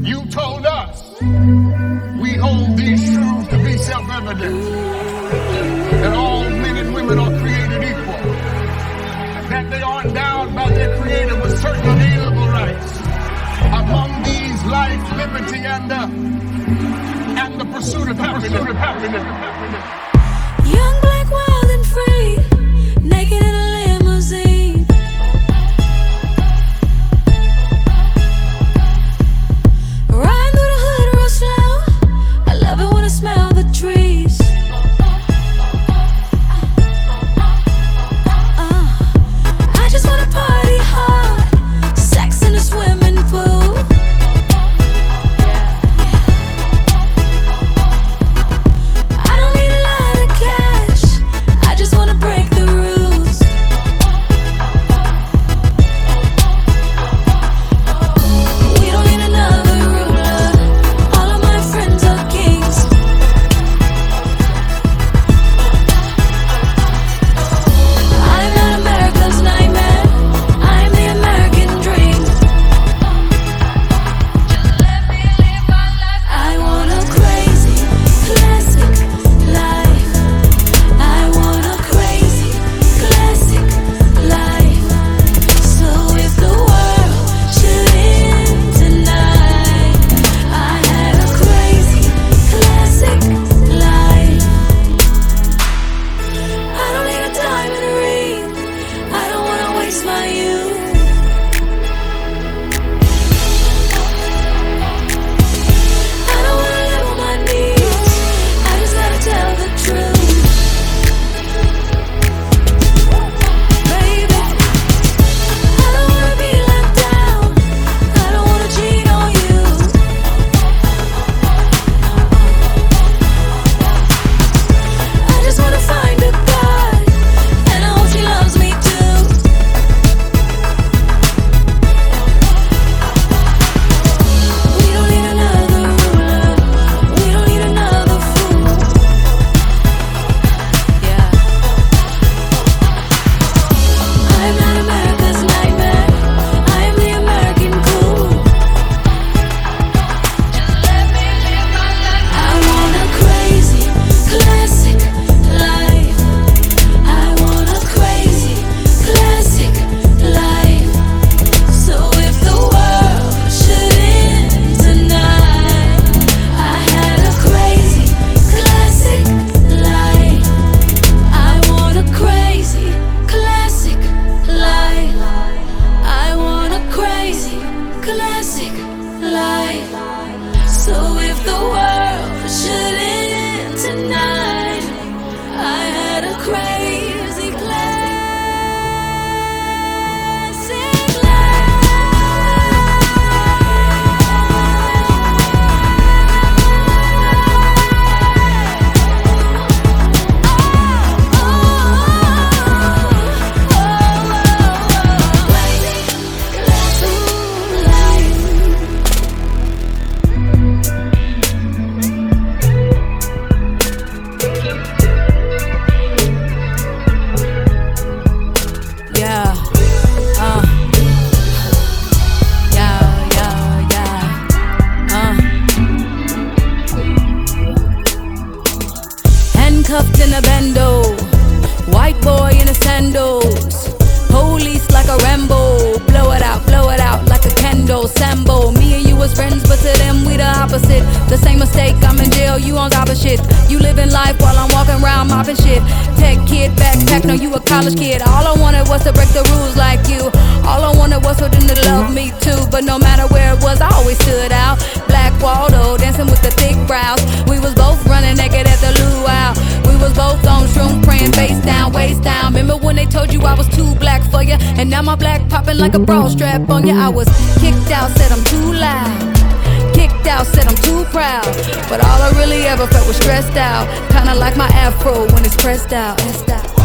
You told us we hold these truths to be self-evident that all men and women are created equal, that they are endowed by their creator with certain inalienable rights. Among these, life, liberty, and the, and the pursuit of happiness. Pursuit of happiness. Life. So if the world should The same mistake, I'm in jail, you on top of shit. You living life while I'm walking around mopping shit. Tech kid, backpack, no, you a college kid. All I wanted was to break the rules like you. All I wanted was for them to love me too. But no matter where it was, I always stood out. Black Waldo, dancing with the thick brows. We was both running naked at the luau. We was both on shroom praying face down, waist down. Remember when they told you I was too black for you? And now my black popping like a bra strap on you. I was kicked out, said I'm too loud. Out, said I'm too proud. But all I really ever felt was stressed out. Kinda like my afro when it's pressed out. Pressed out.